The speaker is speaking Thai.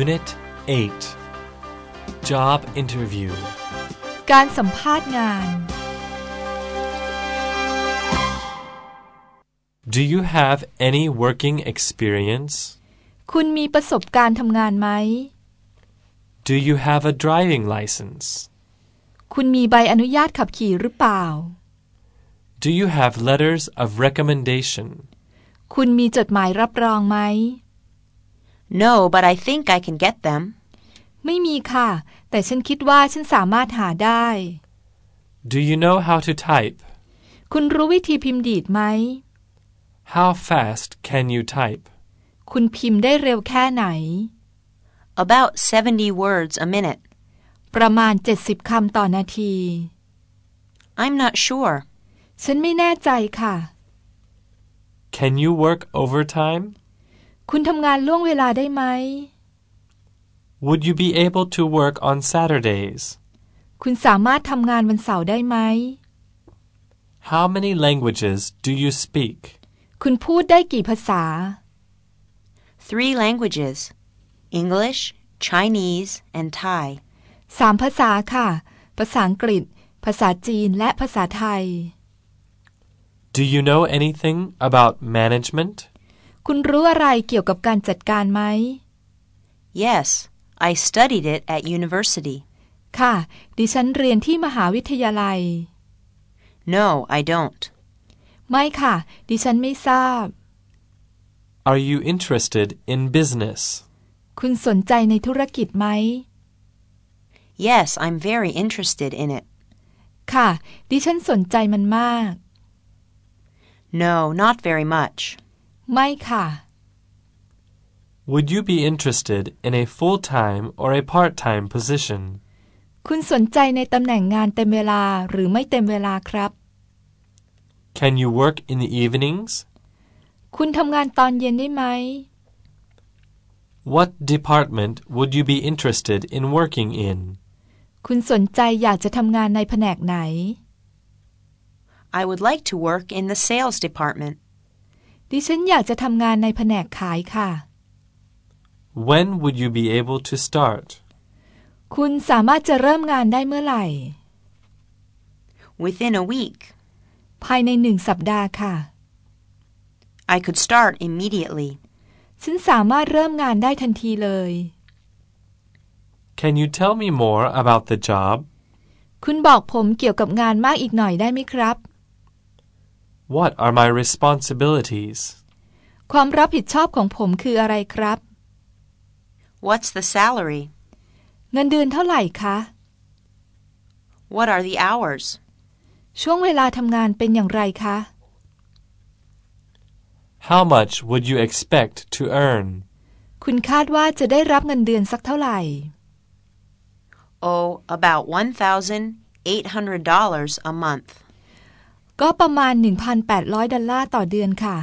Unit 8 Job Interview การสัมภาษณ์งาน Do you have any working experience? คุณมีประสบการณ์ทำงานไหม Do you have a driving license? คุณมีใบอนุญาตขับขี่หรือเปล่า Do you have letters of recommendation? คุณมีจดหมายรับรองไหม No, but I think I can get them. ไม่มีค่ะ แต่ฉันคิดว่าฉันสามารถหาได้ Do you know how to type? คุณรู้วิธีพิมพ์ดีดไหม How fast can you type? คุณพิมพ์ได้เร็วแค่ไหน About 70 words a minute. ประมาณ 70 คำต่อนาที I'm not sure. ฉันไม่แน่ใจค่ะ Can you work overtime? คุณทำงานล่วงเวลาได้ไหม Would you be able to work on Saturdays? คุณสามารถทำงานวันเสาร์ได้ไหม How many languages do you speak? คุณพูดได้กี่ภาษา Three languages English, Chinese, and Thai. สามภาษาค่ะ ภาษาอังกฤษ ภาษาจีน และภาษาไทย Do you know anything about management? คุณรู้อะไรเกี่ยวกับการจัดการไหม Yes, I studied it at university. ค่ะ ดิฉันเรียนที่มหาวิทยาลัย No, I don't. ไม่ค่ะ ดิฉันไม่ทราบ Are you interested in business? คุณสนใจในธุรกิจไหม Yes, I'm very interested in it. ค่ะ ดิฉันสนใจมันมาก No, not very much. ไม่ค่ะ Would you be interested in a full-time or a part-time position? คุณสนใจในตำแหน่งงานเต็มเวลาหรือไม่เต็มเวลาครับ Can you work in the evenings? คุณทำงานตอนเย็นได้ไหม What department would you be interested in working in? คุณสนใจอยากจะทำงานในแผนกไหน I would like to work in the sales department. ดิฉันอยากจะทำงานในแผนกขายค่ะ When would you be able to start? คุณสามารถจะเริ่มงานได้เมื่อไหร่ Within a week. ภายในหนึ่งสัปดาห์ค่ะ I could start immediately. ฉันสามารถเริ่มงานได้ทันทีเลย Can you tell me more about the job? คุณบอกผมเกี่ยวกับงานมากอีกหน่อยได้ไหมครับ What are my responsibilities? ความรับผิดชอบของผมคืออะไรครับ What's the salary? เงินเดือนเท่าไหร่คะ What are the hours? ช่วงเวลาทำงานเป็นอย่างไรคะ How much would you expect to earn? คุณคาดว่าจะได้รับเงินเดือนสักเท่าไหร่ Oh, about $1,800 a month. ก็ประมาณ 1,800 ดอลลาร์ต่อเดือนค่ะ